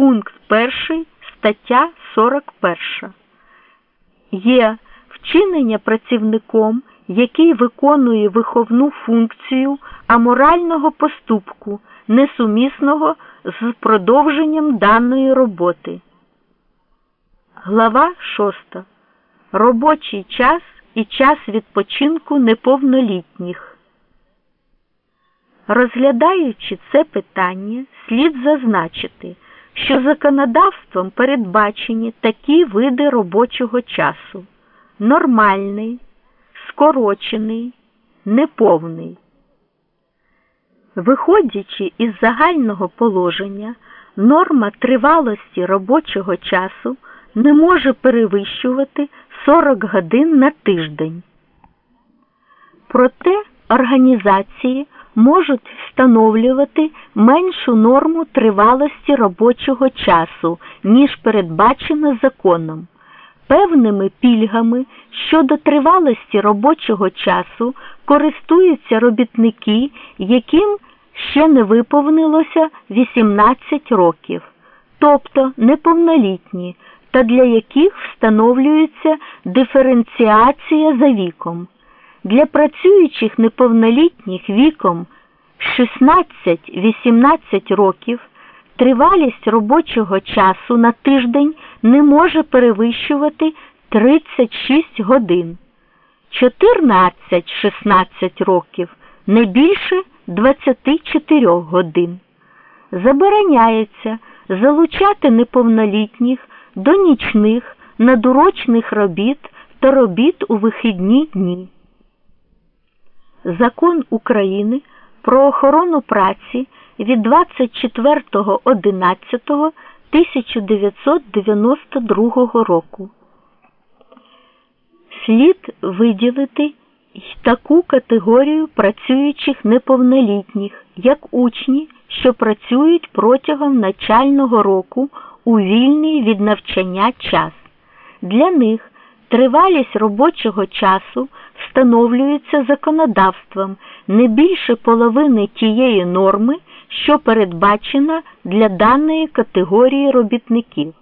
Пункт 1 стаття 41. Є вчинення працівником, який виконує виховну функцію аморального поступку, несумісного з продовженням даної роботи. Глава 6. Робочий час і час відпочинку неповнолітніх. Розглядаючи це питання, слід зазначити, що законодавством передбачені такі види робочого часу нормальний, скорочений, неповний. Виходячи із загального положення, норма тривалості робочого часу не може перевищувати 40 годин на тиждень. Проте організації можуть встановлювати меншу норму тривалості робочого часу, ніж передбачено законом. Певними пільгами щодо тривалості робочого часу користуються робітники, яким ще не виповнилося 18 років, тобто неповнолітні, та для яких встановлюється диференціація за віком. Для працюючих неповнолітніх віком 16-18 років тривалість робочого часу на тиждень не може перевищувати 36 годин. 14-16 років не більше 24 годин. Забороняється залучати неповнолітніх до нічних надурочних робіт та робіт у вихідні дні. Закон України про охорону праці від 24.11.1992 року. Слід виділити й таку категорію працюючих неповнолітніх, як учні, що працюють протягом навчального року у вільний від навчання час. Для них тривалість робочого часу встановлюється законодавством не більше половини тієї норми, що передбачена для даної категорії робітників.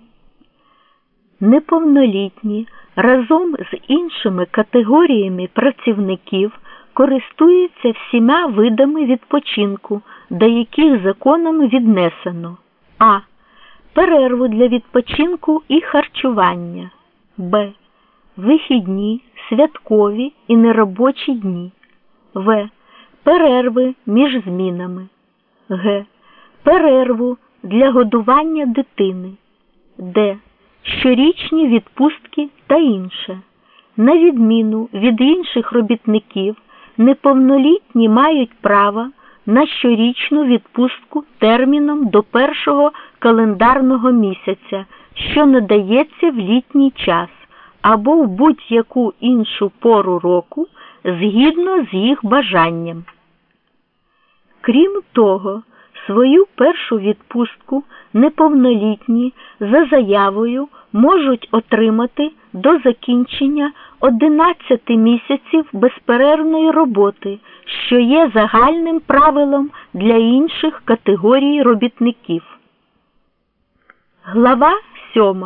Неповнолітні разом з іншими категоріями працівників користуються всіма видами відпочинку, до яких законом віднесено а. Перерву для відпочинку і харчування, б. Вихідні, святкові і неробочі дні, в. Перерви між змінами, г. Перерву для годування дитини, д. Щорічні відпустки та інше. На відміну від інших робітників, неповнолітні мають право на щорічну відпустку терміном до першого календарного місяця, що надається в літній час або в будь-яку іншу пору року згідно з їх бажанням. Крім того, свою першу відпустку неповнолітні за заявою можуть отримати до закінчення 11 місяців безперервної роботи, що є загальним правилом для інших категорій робітників. Глава 7.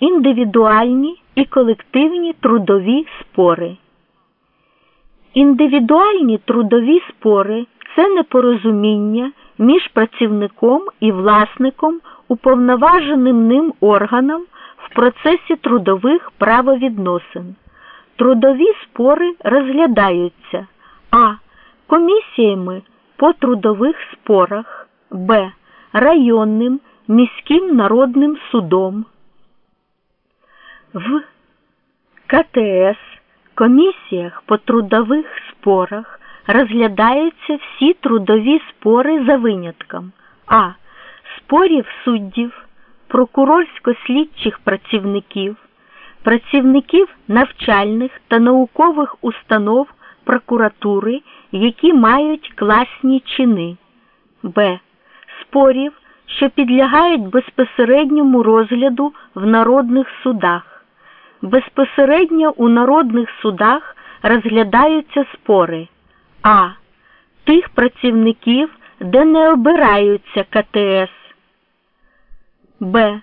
Індивідуальні і колективні трудові спори. Індивідуальні трудові спори це непорозуміння між працівником і власником уповноваженим ним органом в процесі трудових правовідносин. Трудові спори розглядаються а. Комісіями по трудових спорах, б. Районним міським народним судом. В КТС комісіях по трудових спорах розглядаються всі трудові спори за винятком а. Спорів суддів, прокурорсько-слідчих працівників, працівників навчальних та наукових установ прокуратури, які мають класні чини, б. Спорів, що підлягають безпосередньому розгляду в народних судах. Безпосередньо у народних судах розглядаються спори а. Тих працівників, де не обираються КТС, Б.